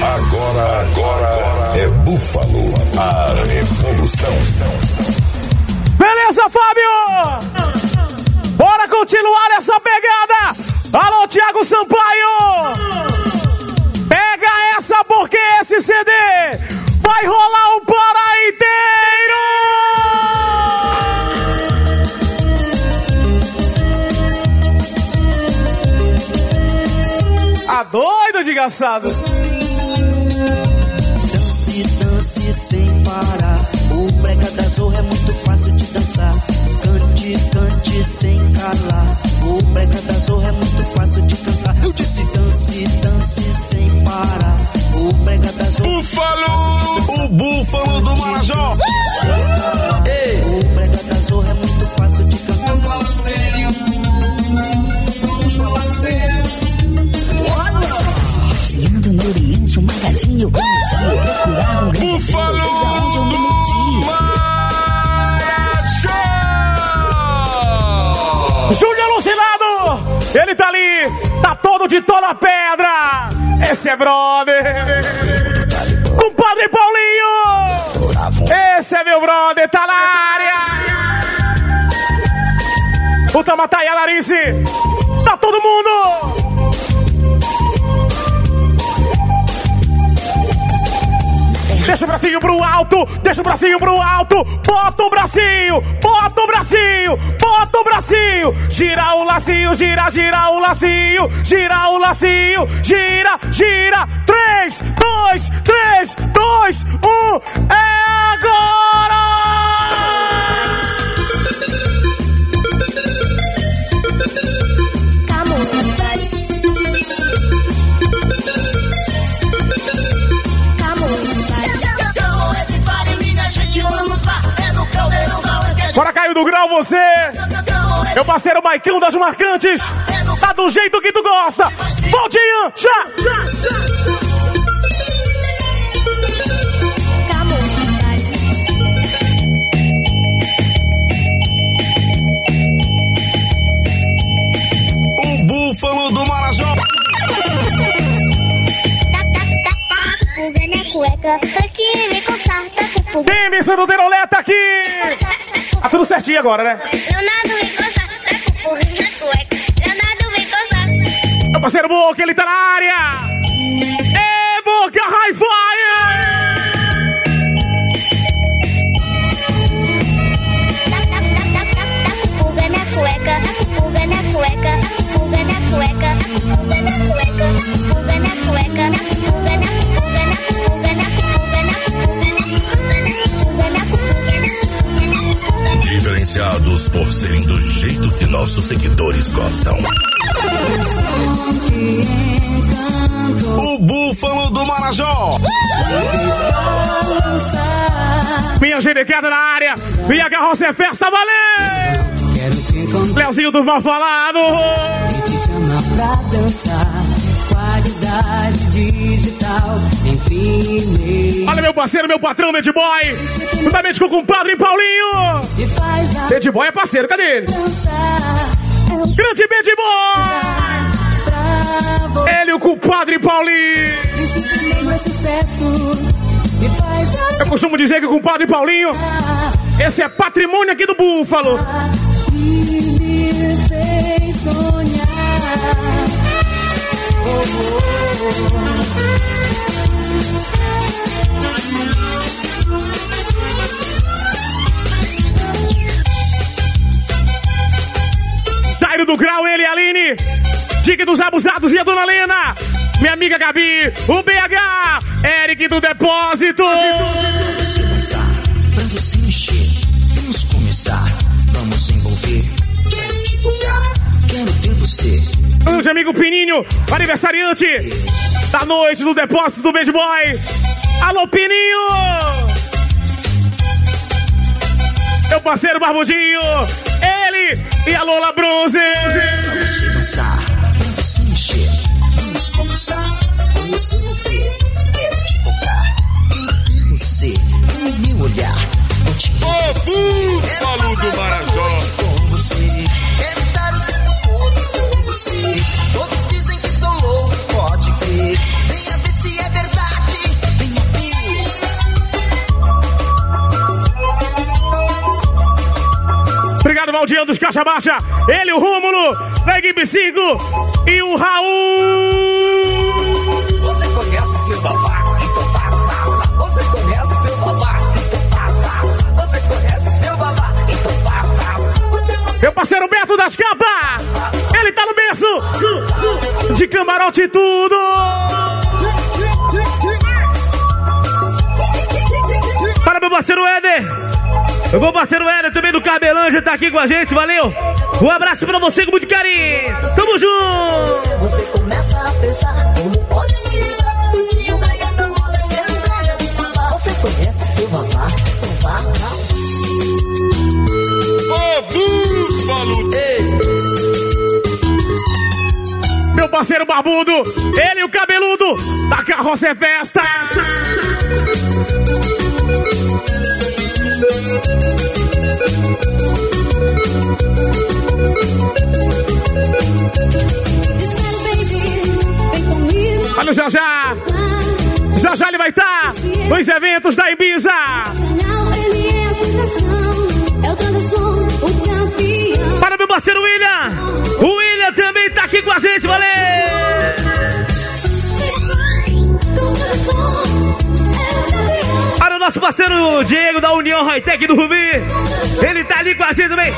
Agora, agora é Búfalo, a revolução. Beleza, Fábio? Bora continuar essa pegada! Alô, Thiago Sampaio! Pega essa porque esse CD vai rolar o Pará desgraçado! Dance, dance sem parar. O brega da zorra é muito fácil de dançar. Cante, cante sem calar. O brega da zorra é muito fácil de cantar. Eu disse dance, dance sem parar. O brega da zorra. Búfalo! O búfalo do Marajó! Magadinho começou a procurar um grande Búfalo Veja onde eu me meti. Júlio Alucinado! Ele tá ali, tá todo de toda pedra! Esse é brother! Compadre Paulinho! Esse é meu brother, tá na área! O Tamataia Larice! Tá todo mundo! Deixa o bracinho pro alto, deixa o bracinho pro alto, bota o bracinho, bota o bracinho, bota o bracinho, gira o lacinho, gira, gira o lacinho, gira o lacinho, gira, gira, 3, 2, 3, 2, 1, é agora! Do você! Meu parceiro Maicão das Marcantes! Tá do jeito que tu gosta! Voltinho! Já! O búfalo do Marajó! Pulga na cueca, pra que me coçar, tá com pulga. Tem missa do Deroleta aqui! Tá tudo certinho agora, né? Leonardo vem coçar, tá com pulga na cueca. Leonardo vem coçar. Meu parceiro Boca, ele tá na área! É Boca Hi-Fi! Tá, tá, tá, tá, tá, tá com pulga na cueca, tá com pulga na cueca, tá com pulga na cueca, tá com pulga na cueca, tá com pulga na cueca, Diferenciados por serem do jeito que nossos seguidores gostam. O búfalo do Marajó! Minha gerecada na área! Minha carroça é festa, valeu! Leozinho dos mal falados! e te chamar pra dançar. Qualidade digital em primeiro. Olha meu parceiro, meu patrão, Mad Boy! Juntamente com o compadre Paulinho! Mad Boy é parceiro, cadê ele? dançar. Grande Mad Boy! Pra. Ele, o compadre Paulinho! É sucesso. Eu costumo dizer que o compadre Paulinho, esse é patrimônio aqui do Búfalo! Dica dos abusados e a dona Lena! Minha amiga Gabi, o BH, Eric do Depósito! você dançar, pra você mexer. Vamos começar, vamos envolver. Quero te tocar, quero ter você. Grande amigo Pininho, aniversariante da noite do Depósito do Bad Boy! Alô, Pininho! Meu parceiro Barbudinho, ele e a Lola Bronze! noite. Ô, do Marajó! Quero estar o tempo todo com você. Todos dizem que sou louco, pode crer. Venha ver se é verdade. Venha ver. Obrigado, Valdiano dos Caixa Baixa. Ele, o Rúmulo, da equipe 5 e o Raul. Camarote tudo. Para meu parceiro Éder. Eu vou parceiro Éder também do Cabelanja, tá aqui com a gente, valeu. Um abraço pra você com muito carinho. Tamo junto. Parceiro barbudo. Ele, o cabeludo. Da Carroça é Festa. Olha o já já. Já já ele vai estar nos eventos da Ibiza. Para meu parceiro William. O William também tá aqui com a gente, valeu. Nosso parceiro Diego da União High Tech do Rubi. Ele tá ali com a gente também.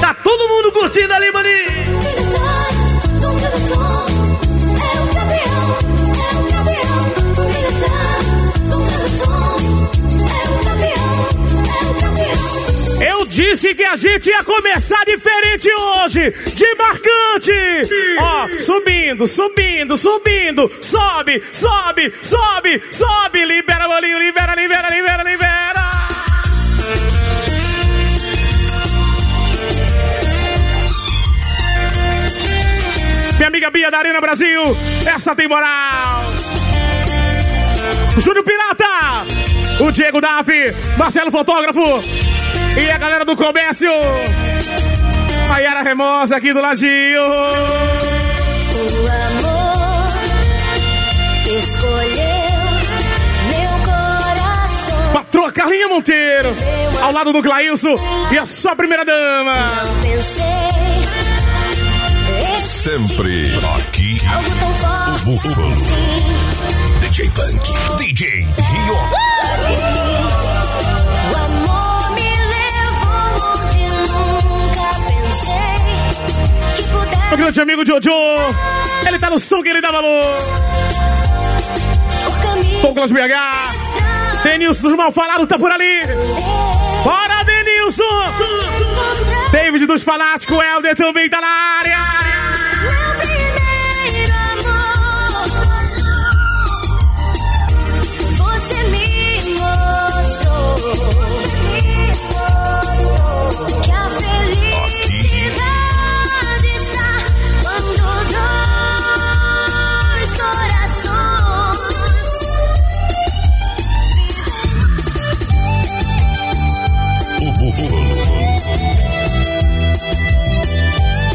Tá todo mundo curtindo ali, maninho. Disse que a gente ia começar diferente hoje. De marcante. Ó, subindo, subindo, subindo. Sobe, sobe, sobe, sobe. Libera, bolinho, libera, libera, libera, libera. Minha amiga Bia da Arena Brasil, essa tem moral. Júnior Pirata, o Diego Davi, Marcelo Fotógrafo e a galera do comércio. Maiara Remosa aqui do ladinho. O amor escolheu meu coração. Patroa Carlinha Monteiro, ao lado do Clailson e a sua primeira dama. Pensei. Sempre aqui, Algo tão forte Búfalo. assim. DJ Punk, DJ Gio. O pudesse grande amigo Jojo, ele tá no som que ele dá valor. Douglas BH, Denilson dos Mal Falados tá por ali. Bora, Denilson! David dos Fanáticos, Helder também tá na área.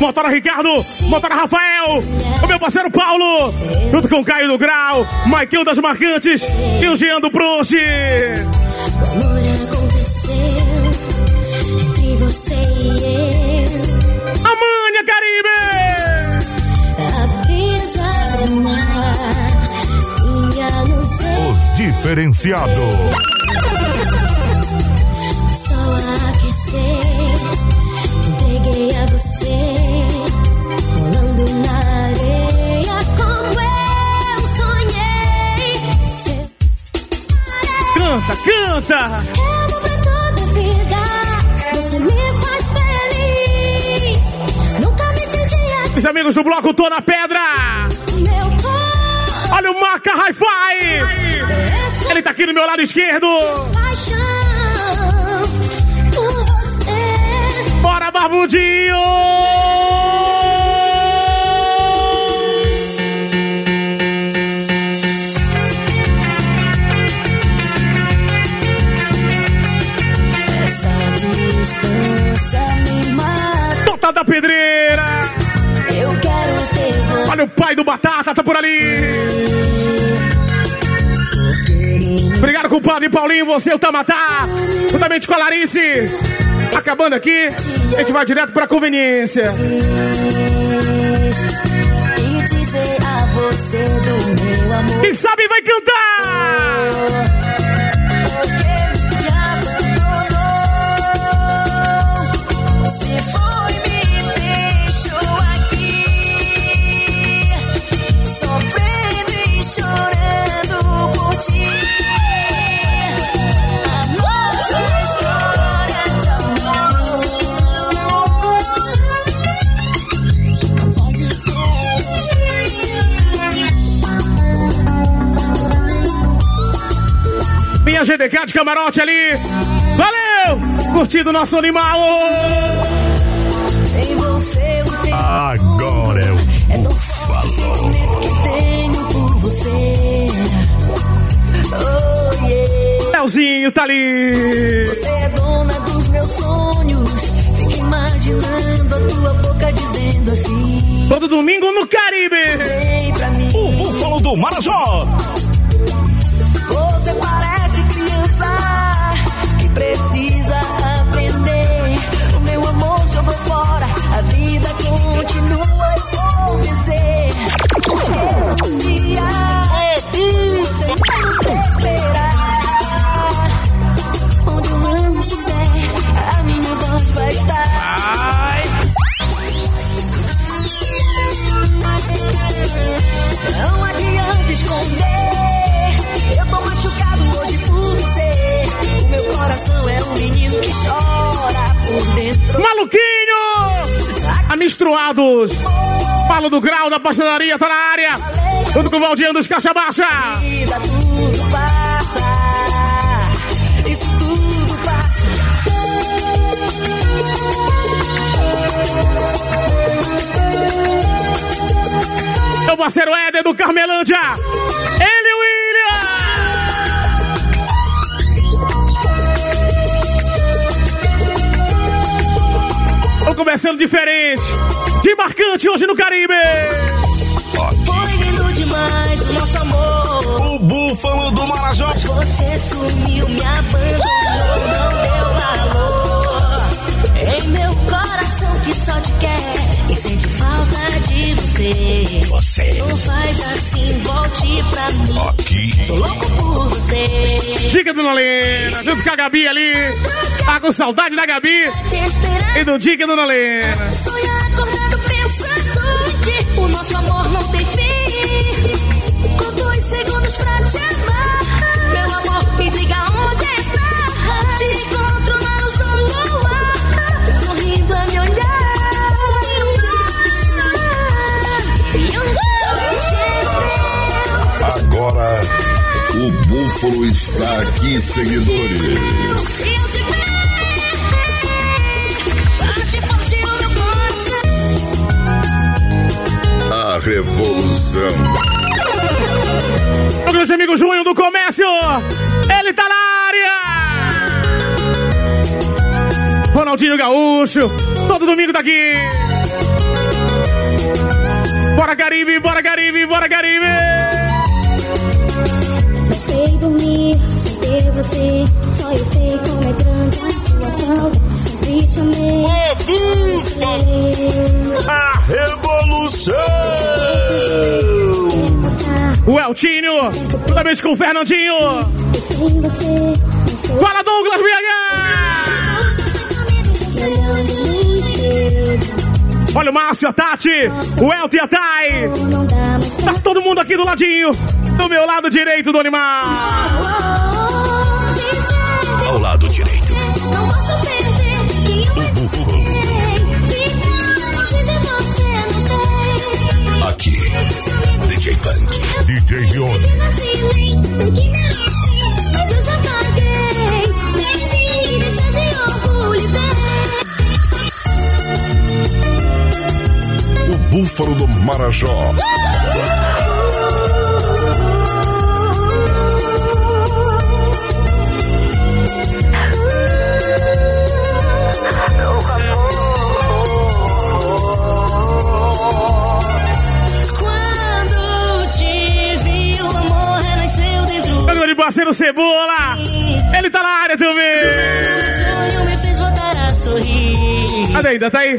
Motora Ricardo, Motora Rafael, o meu parceiro Paulo, junto com o Caio do Grau, Maicão das Marcantes e o Jean do Prost. O amor aconteceu entre você e eu. Caribe! A do mar Os diferenciados. Canta, amo pra toda vida, você me faz feliz. Nunca me senti assim, Os amigos do bloco Tô na Pedra! Olha o Maca Hi-Fi! Ele tá aqui do meu lado esquerdo! paixão por você. Bora, Barbudinho! Batata, tá por ali! Obrigado, compadre Paulinho, você, o Tamatá! Juntamente com a Larice! Acabando aqui, a gente vai direto pra conveniência. E dizer a você do meu amor. Quem sabe vai cantar! Chorando por ti. A nossa história de amor. Pode Minha GDK de camarote ali. Valeu! Curtindo nosso animal! Sem você o tempo Agora Leozinho tá ali! Você é dona dos meus sonhos. Fico imaginando a tua boca dizendo assim. Todo domingo no Caribe! Vem pra mim. o Búfalo do Marajó. Maluquinho! Amistruados! Paulo do Grau da pastelaria tá na área! Junto com o Valdiano dos Caixa Baixa! Tudo passa. Isso tudo passa. Meu parceiro Éder do Carmelândia! Tô começando diferente! De marcante hoje no Caribe! Foi lindo demais o nosso amor. O Búfalo do Marajó. Mas você sumiu, me abandonou, não deu valor. Em meu coração que só te quer e sente falta de você. Você Não faz assim, volte pra mim. aqui. Sou louco por você. Dica Dona Lena, junto com a Gabi ali. Tá com saudade da Gabi e do Dica Dona Lena. Sonhar acordado pensando em ti. O nosso amor não tem fim. Com dois segundos pra te amar. Está aqui, seguidores. A revolução. O grande amigo Junho do Comércio. Ele tá na área. Ronaldinho Gaúcho. Todo domingo tá aqui. Bora Caribe, bora Caribe, bora Caribe. Você. Só eu sei como é grande a sua falta. Sempre te amei. O Búfalo. A revolução. O Eltinho. Juntamente com o Fernandinho. eu você. Não sou Fala Douglas espelho. Olha o Márcio, a Tati. O Elton e a Thay. Tá todo mundo aqui do ladinho. Do meu lado direito do animal. DJ Yoni. Mas eu já paguei. Deixa de orgulho O Búfalo do Marajó. Quando ainda? Tá aí?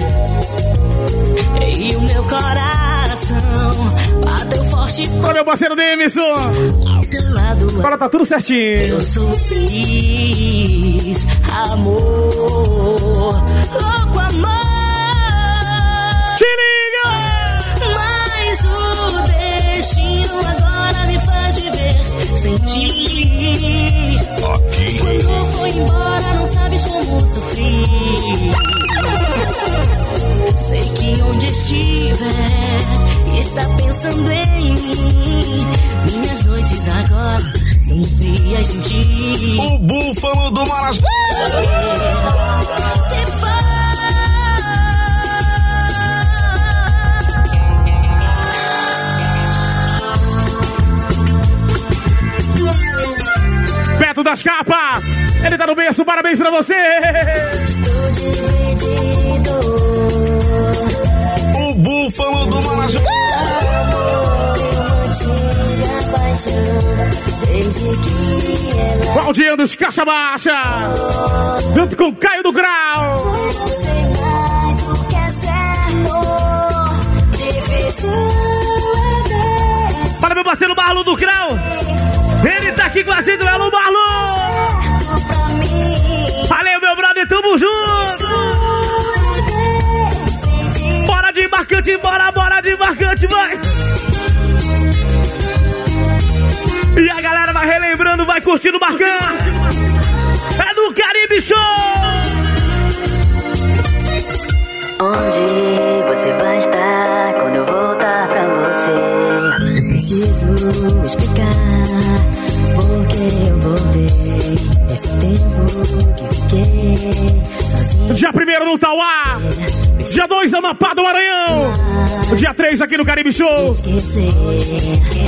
E o meu coração bateu forte Para meu parceiro lado. Agora tá tudo certinho. Eu sou feliz, amor, louco amor. Te liga! Mas o destino agora me faz viver sem ti. Aqui. Quando foi embora, não sabes como sofri. Está pensando em mim. Minhas noites agora são frias sem ti. O búfalo do Marajó. Se for Beto das capas. Ele tá no berço. Parabéns pra você. Estou dividido. Claudinho dos Caixa Baixa. Junto com Caio do Grau. Para meu parceiro Marlon do Grau. Ele tá aqui com a gente, Marlon. Valeu, meu brother, tamo junto. Bora de marcante, bora, bora de marcante, vai. Curtindo o marcante. É do Caribe Show. Onde você vai estar quando eu voltar pra você? Eu preciso explicar porque eu voltei. Esse tempo que fiquei sozinho. Dia 1 no Tauá. Dia 2 Amapá do Maranhão. Dia 3 aqui no Caribe Show.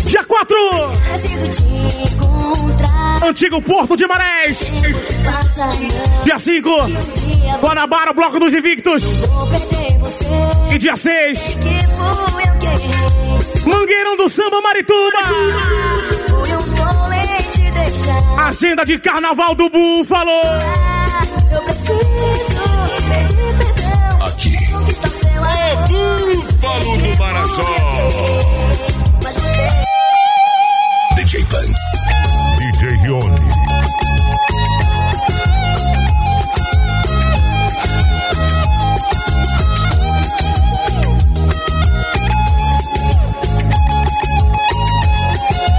Dia 4 preciso te encontrar. Antigo Porto de Marés. Dia 5 um dia Guanabara, Bloco dos Invictos. E dia 6 Que fui eu quem errei. Mangueirão do Samba Marituba. Agenda de Carnaval do Búfalo. Eu preciso pedir perdão. Aqui. Amor. Búfalo do Marajó. DJ Punk. Meu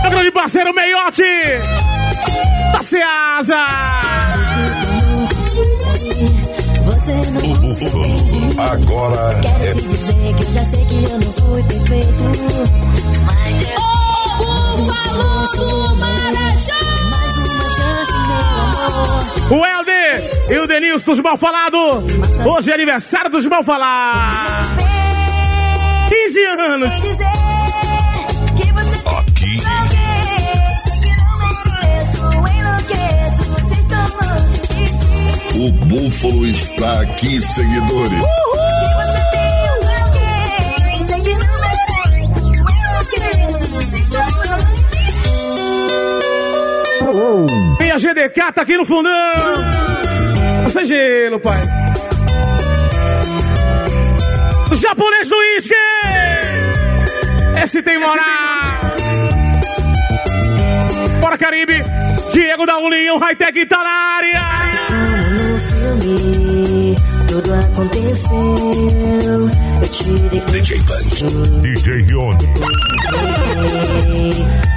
grande parceiro Meiote. Da Ceasa. Você não O búfalo agora quero é te dizer que eu já sei que eu não fui perfeito. Mas eu o búfalo do Marajó. Mais uma chance, meu amor. O Helder e o Denilson dos Mal Falado. Hoje é aniversário dos Mal Falados. 15 anos. Vem dizer que você Aqui. O búfalo está aqui, seguidores. Ti. E a GDK tá aqui no fundão. Sem gelo, pai. Japonês do uísque. Esse tem moral. Bora, Caribe. Diego da Ulinho, high-tech tá na área. No filme, tudo aconteceu. Eu tirei DJ Punk. DJ Rione.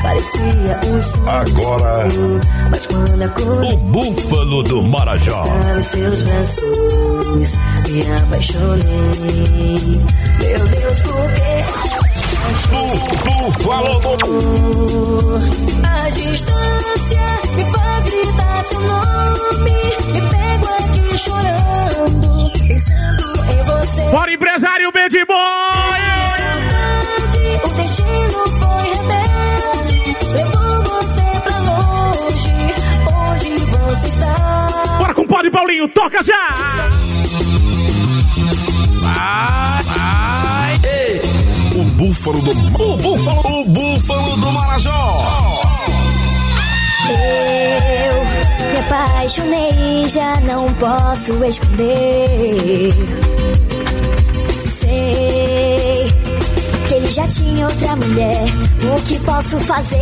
Parecia um sonho, Agora mas quando acordei O búfalo do Marajó. nos seus braços, me apaixonei. Meu Deus, por quê? O búfalo do A distância me faz gritar seu nome. Me pego aqui chorando, pensando em você. Bora, empresário Bad Boy. Com o pó de Paulinho, toca já. o búfalo do O búfalo, o búfalo do Marajó. Eu reparei apaixonei, já não posso esconder. Sei que ele já tinha outra mulher. O que posso fazer?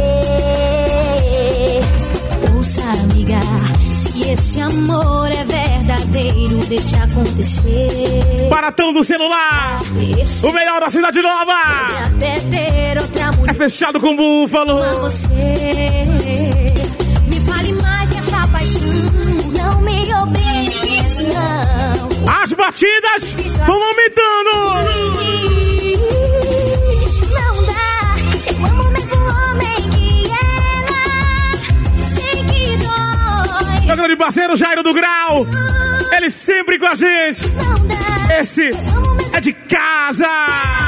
Ouça, amiga, se esse amor é verdadeiro, deixa acontecer. Baratão do celular. Esse O melhor da cidade nova. É fechado com búfalo. Ama você. Me fale mais dessa paixão. Não me obrigue, não. As batidas vão aumentando. O. Meu grande parceiro Jairo do Grau. Ele sempre com a gente. Esse é de casa.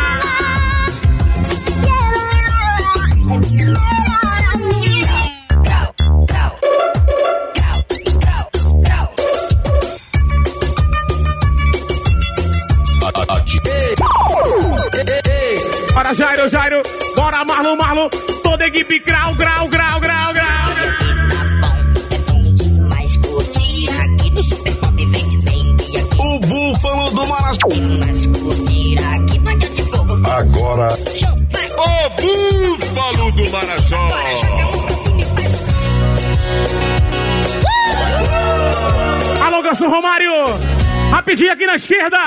Esquerda.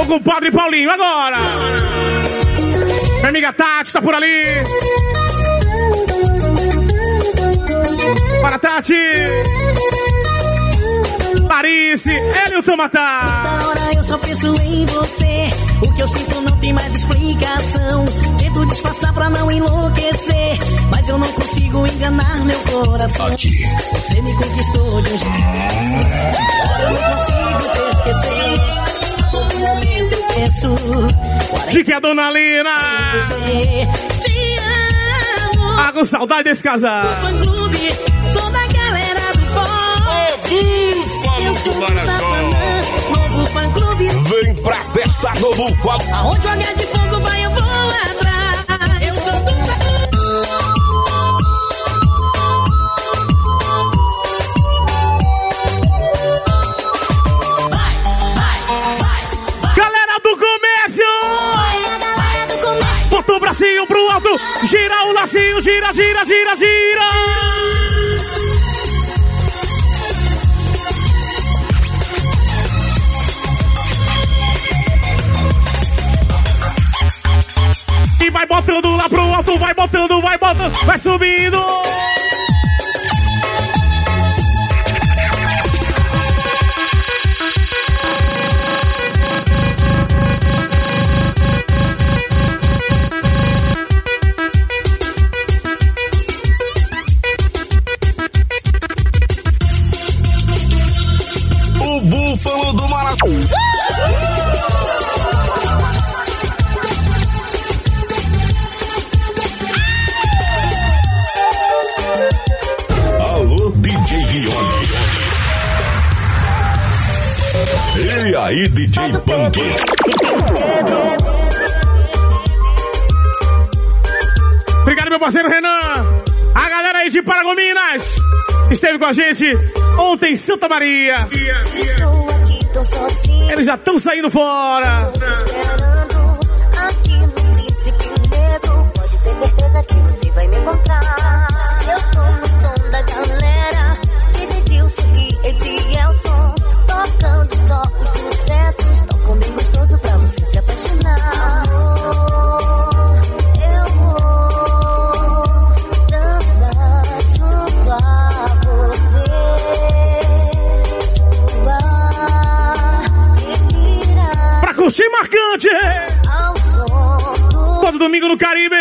O compadre Paulinho, agora. Minha amiga Tati tá por ali. Para, Tati. Clarice, Hélio Tomatá. Toda hora eu só penso em você. O que eu sinto não tem mais explicação. Tento disfarçar pra não enlouquecer. Mas eu não consigo enganar meu coração. Aqui. Você me conquistou de um jeito. Agora eu não consigo te esquecer. Penso. De que a dona Lina. Você te amo. Ah, com saudade desse casal. Fã clube, sou da galera do pop. Búfalo Eu do Marajó. Novo fã clube. vem pra festa do búfalo. Aonde o H de Gira gira, gira, gira. E vai botando lá pro alto, vai botando, vai botando, vai subindo. DJ Punk? Obrigado, meu parceiro Renan. A galera aí de Paragominas esteve com a gente ontem em Santa Maria. Eles já estão saindo fora. Do Todo domingo no Caribe.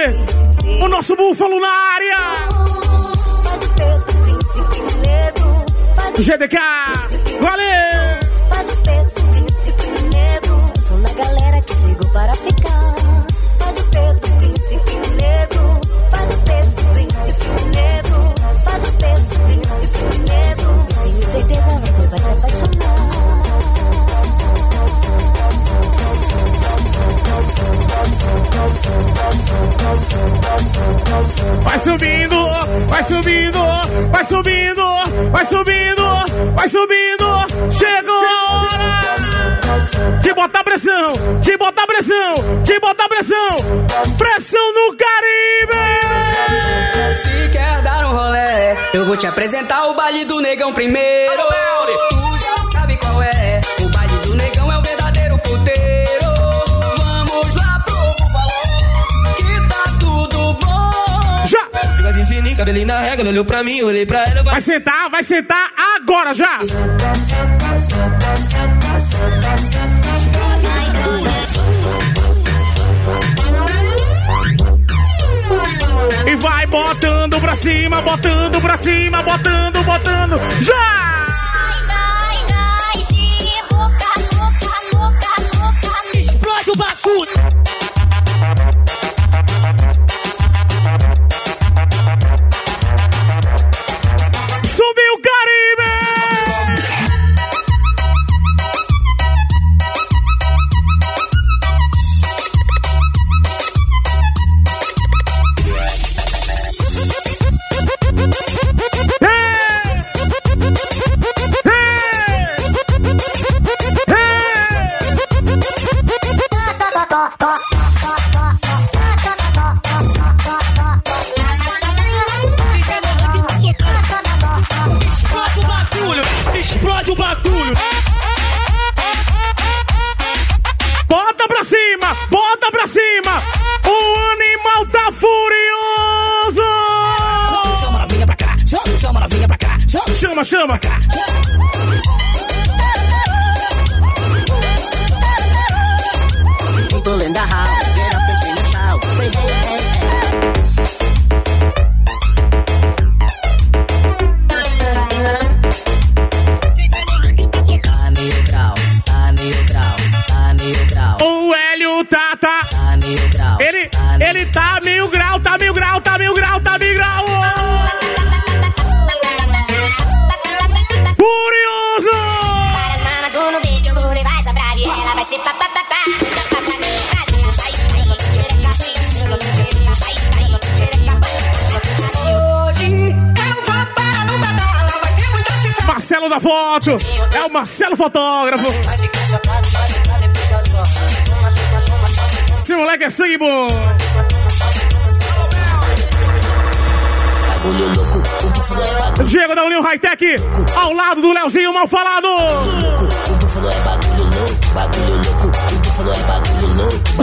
O nosso búfalo na área. GDK. Vai subindo, vai subindo, vai subindo, vai subindo, vai subindo. Chegou a hora de botar pressão, de botar pressão, de botar pressão. Pressão no Caribe! Se quer dar um rolé, eu vou te apresentar o baile do negão primeiro. Bigode fininho, cabelinho na régua, ela olhou pra mim, olhei pra ela. Vai sentar, vai sentar agora já! E vai botando pra cima, botando pra cima, botando, botando. Já! Explode o bagulho. foto. É o Marcelo fotógrafo. Esse moleque é sangue bom. Diego da União High Tech, ao lado do Leozinho mal falado.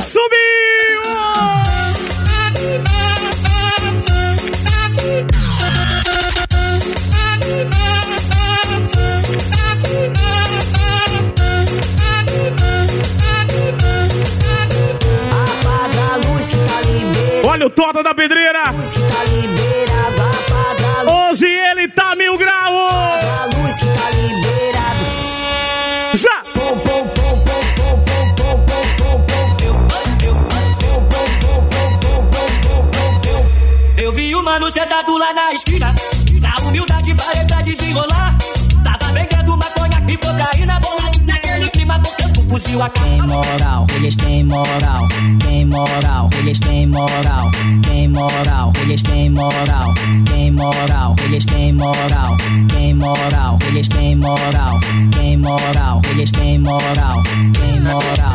Subiu! Olha o tota da Pedreira. Hoje ele tá mil graus. Já. Eu vi o mano sentado lá na esquina. Na humildade para desenrolar. Fuzil a Tem moral, eles têm moral, tem moral, eles têm moral, tem moral, eles têm moral, tem moral, eles têm moral, tem moral, eles têm moral, tem moral, eles têm moral, tem moral,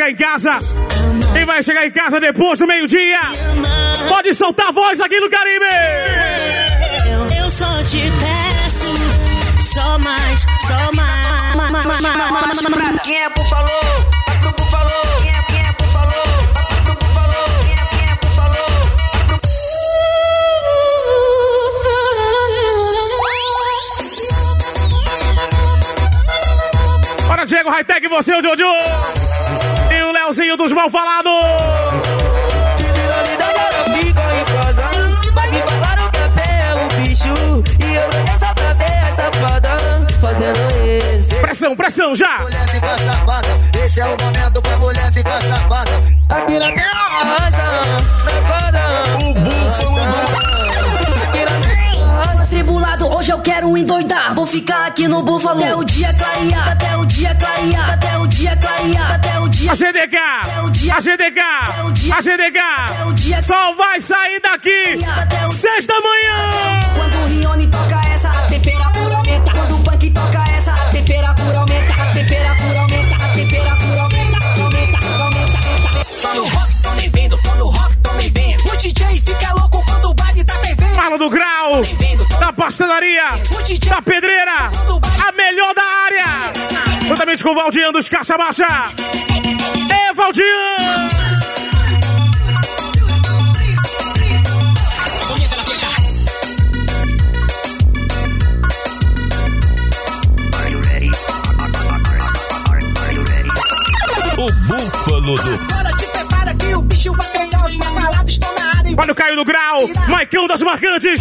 chegar em casa. Quem vai chegar em casa depois do meio-dia? Pode soltar a voz aqui no Caribe! Eu só te peço, só mais, só mais. Quem é por falou? Grupo. É, quem é por falou? Grupo falou. Quem é, é Diego Hightech, você, o Jojo! E o Leozinho dos Mal Falados. Mas me falaram que até bicho E eu não só pra ver a safada Fazendo esse Pressão, pressão, já! Mulher fica safada, esse é o momento pra mulher ficar safada. Aqui na terra arrasta Na O búfalo do Tribulado, hoje eu quero endoidar. Vou ficar aqui no búfalo até o dia clarear. Até o dia clarear. Até o dia clarear. Até o dia. A GDK! A GDK! A GDK! Só vai sair daqui seis da manhã! Quando o Rione toca essa, a temperatura aumenta. Quando o punk toca essa, a temperatura aumenta. A temperatura aumenta. A temperatura aumenta. Aumenta, aumenta. Tô no rock, tô nem vendo, tô no rock, tô nem vendo. O DJ fica louco quando o baile tá fervendo. Fala do grau, da pastelaria, da pedreira, a melhor da área. Juntamente com o Valdian dos Caixa Baixa. É Valdian! O búfalo do Bora, te prepara que o bicho vai pegar os área. Olha o Caio do Grau, Maicão das Marcantes,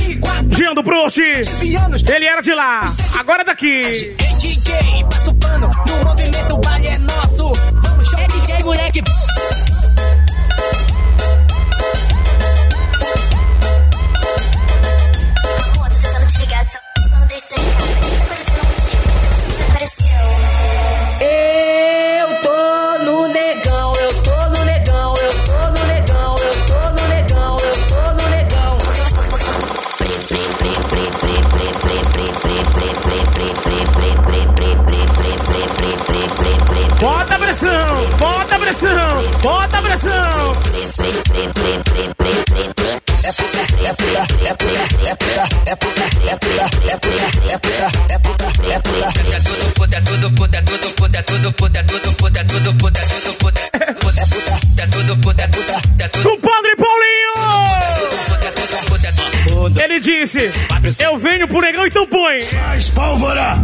Jean do Prost. Ele era de lá, agora é daqui. Ei, DJ, passa o pano. No movimento, o baile é nosso. Vamos chorar. DJ, moleque. Tô puta, é tudo O Padre Paulinho! Ele disse: Eu venho pro negão, então põe. Mais pólvora!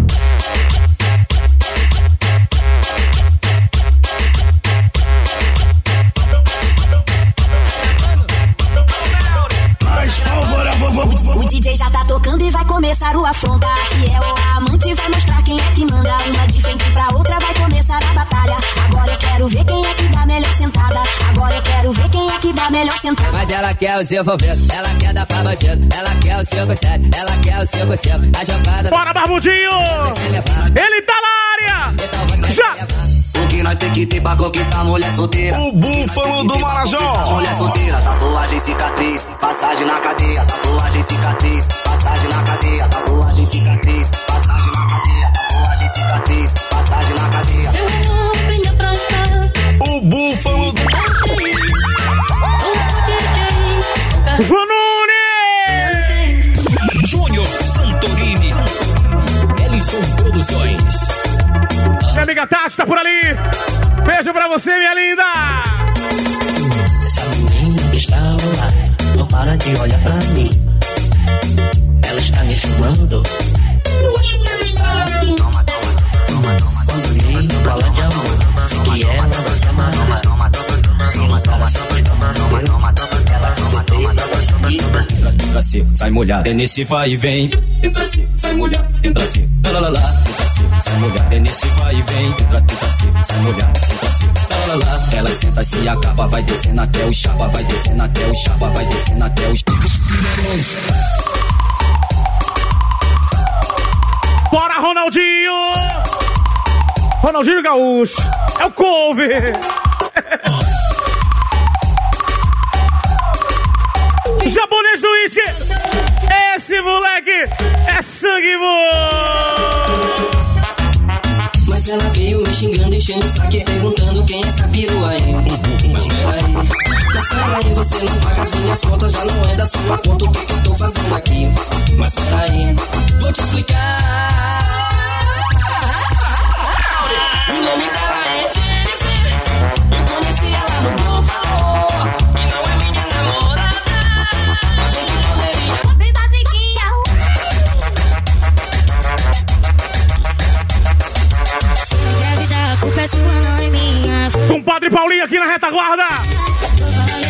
DJ já tá tocando e vai começar o afronta. Fiel ou amante vai mostrar quem é que manda. Uma de frente pra outra vai começar a batalha. Agora eu quero ver quem é que dá melhor sentada. Agora eu quero ver quem é que dá melhor sentada. Mas ela quer os envolvidos, ela quer dar pra bandido, ela quer o 5-7, ela quer o 5-5. A jogada. Bora, Barbudinho! Ele tá na área! Já! O que nós tem que ter pra conquistar mulher solteira? O búfalo do Marajó! Mulher solteira, tatuagem cicatriz, passagem na cadeia, tatuagem cicatriz, passagem na cadeia, tatuagem cicatriz, passagem na cadeia, tatuagem cicatriz, passagem na cadeia. O búfalo do Vanone! Júnior Santorini. Ellison Produções. Minha amiga Tati tá por ali. Beijo pra você, minha linda! Essa menina que está ao lado não para de olhar pra mim. Ela está me filmando. Eu acho que ela está aqui. Quando me fala de amor, sei que ela vai se amar. Ela sempre toma no meu. Ela sempre toma Entra, entra seco, sai molhado. É nesse vai e vem. Entra seco, sai molhado. Entra seco, lá lá lá lá. Entra seco, sai molhado. É nesse vai e vem. Entra, entra seco, sai molhado. Entra seco, lá lá lá. Ela senta, se acaba, vai descendo até o chapa, vai descendo até o chapa, vai descendo até os. Bora, Ronaldinho! Ronaldinho Gaúcho! É o cover! uísque! Esse moleque é sangue bom! Mas ela veio me xingando, enchendo o saque, perguntando quem essa perua é. Mas peraí, mas peraí, você não paga as minhas contas, já não é da sua conta o que, eu tô fazendo aqui. Mas peraí, vou te explicar. O nome dela Paulinho aqui na retaguarda.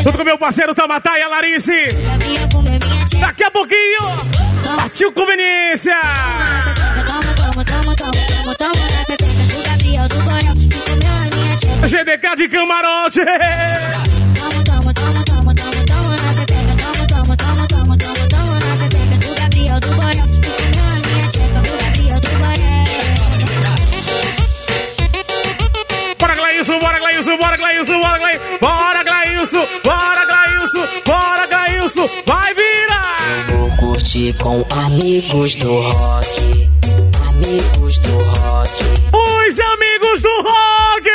Junto com meu parceiro Tamatá e a Larice. Daqui a pouquinho, partiu conveniência. GDK de camarote. Com amigos do rock. Amigos do rock. Os amigos do rock.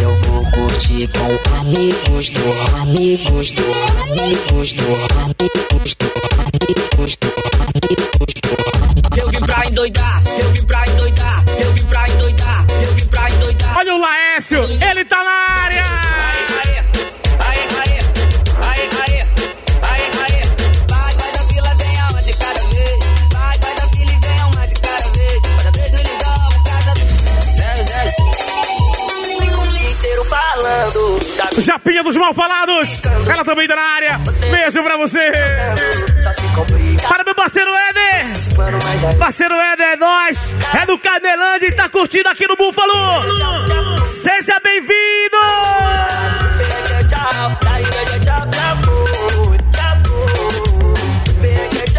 Eu vou curtir com amigos do amigos do amigos do amigos do amigos do amigos do Eu vim pra endoidar, eu vim pra endoidar, eu vim pra endoidar, eu vim pra endoidar. Olha o Laércio, ele da Japinha dos mal falados. Ela também tá na área. Beijo pra você. Para meu parceiro Éder. Parceiro Éder, é nós. É do Canelândia e tá curtindo aqui no Búfalo. Seja bem-vindo.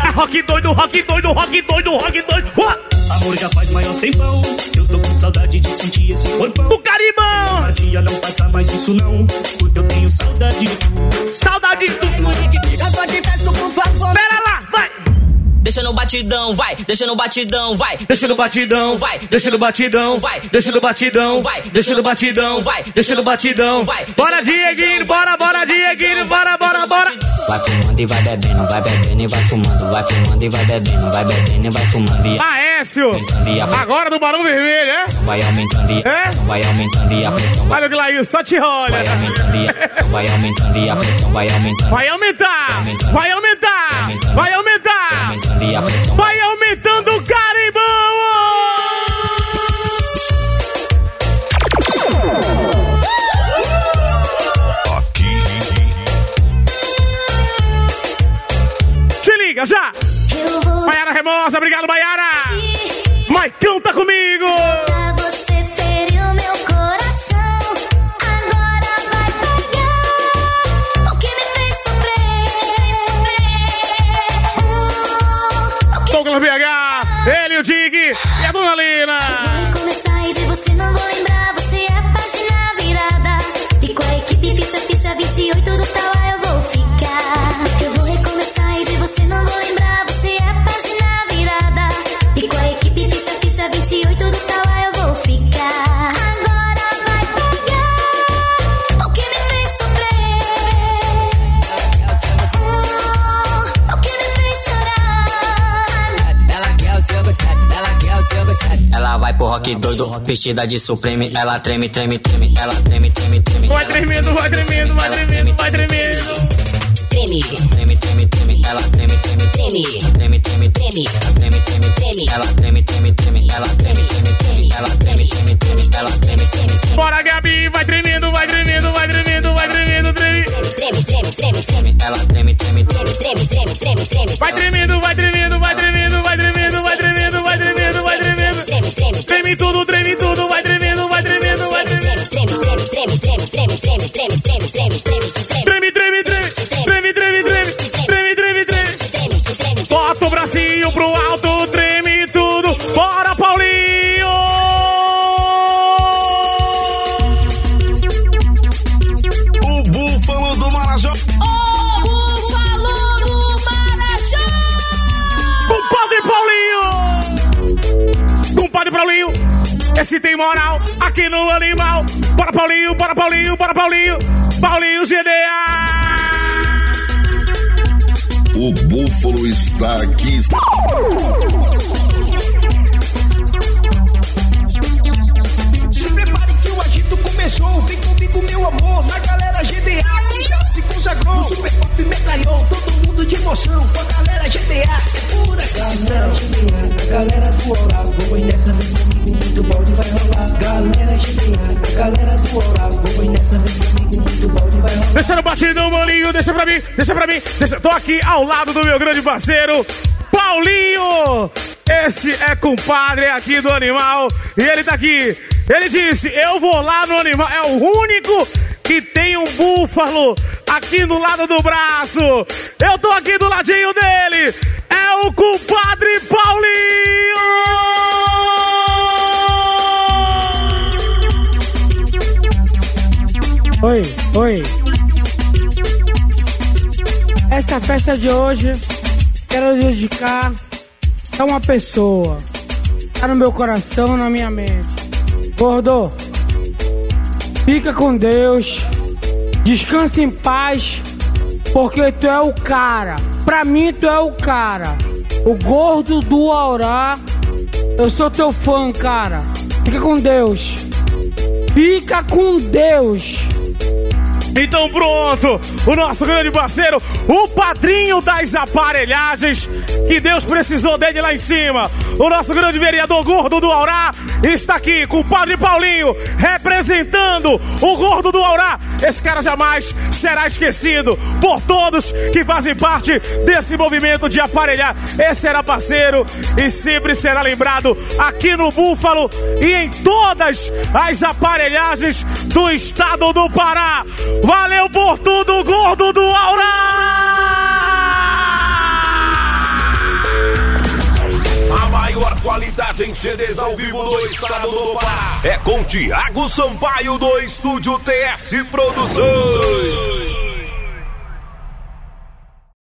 É rock doido, rock doido, rock doido, rock doido. Uá. Amor já faz maior tempão. Eu tô com saudade de sentir esse corpão. O Caribão! Cada dia não passa mais isso não. Porque eu tenho saudade. Saudade de tu. Eu só te peço, por favor. Pera lá, vai. Deixa no batidão, vai, deixa no batidão, vai. Deixa no batidão, vai, deixa no batidão, vai, deixa no batidão, vai, deixa no batidão, vai, deixa no batidão, vai. Bora, Dieguinho, bora, bora, Dieguinho, bora, bora, bora. Vai fumando e vai bebendo, vai bebendo e vai fumando, vai fumando e vai bebendo, vai bebendo e vai fumando Aécio, agora do Barão Vermelho, é? vai aumentando e pressão vai aumentando e a pressão vai. Olha o Glail, só te olha. vai aumentando e vai aumentando e a pressão vai aumentando. Vai aumentar, vai aumentar, vai aumentar, e a pressão vai aumentando o carimbão. Se liga já. Maiara Remosa, obrigado, Maiara. Maicão tá comigo. BH, ele, o Dig e a Dona Lina. Vou começar e de você não vou lembrar, Ela vai pro rock doido, vestida de supreme, ela treme, treme, treme, ela treme, treme, treme. Vai tremendo, vai tremendo, vai tremendo, vai tremendo. Treme, treme, treme, treme, ela treme, treme, treme, treme, treme, treme, ela treme, treme, treme, ela treme, treme, treme, ela treme, treme, treme, ela treme, treme, treme, ela treme, treme, treme. Bora, Gabi, vai tremendo, vai tremendo, vai tremendo, vai tremendo, treme. Treme, treme, treme, treme, ela treme, treme, treme, treme, treme, treme, treme. Vai tremendo, vai tremendo, vai tremendo, Esse tem moral aqui no animal. Bora, Paulinho, bora, Paulinho, bora, Paulinho. Paulinho GDA! O búfalo está aqui. Se consagrou, o super pop metralhou, todo mundo de emoção, com a galera GTA, é pura Galera GTA, galera do oral, vamos nessa, vem comigo, muito balde vai rolar. Galera GTA, galera do oral, vamos nessa, vem comigo, muito balde vai rolar. Deixa no batidão, maninho, deixa pra mim, deixa pra mim. Deixa... Tô aqui ao lado do meu grande parceiro, Paulinho. Esse é compadre aqui do animal e ele tá aqui. Ele disse: Eu vou lá no animal. É o único que tem um búfalo aqui no lado do braço. Eu tô aqui do ladinho dele. É o compadre Paulinho. Oi, oi. Essa festa de hoje quero dedicar a uma pessoa. Tá no meu coração, na minha mente. Gordo, fica com Deus. Descansa em paz, porque tu é o cara. Pra mim, tu é o cara. O gordo do Aurá. Eu sou teu fã, cara. Fica com Deus. Fica com Deus. Então pronto, o nosso grande parceiro, o padrinho das aparelhagens, que Deus precisou dele lá em cima. O nosso grande vereador gordo do Aurá está aqui com o Padre Paulinho, representando o gordo do Aurá. Esse cara jamais será esquecido por todos que fazem parte desse movimento de aparelhar. Esse era parceiro e sempre será lembrado aqui no Búfalo e em todas as aparelhagens do estado do Pará. Valeu por tudo, gordo do Aurá! Qualidade em CDs ao vivo do estado do Pará é com Tiago Sampaio do Estúdio TS Produções.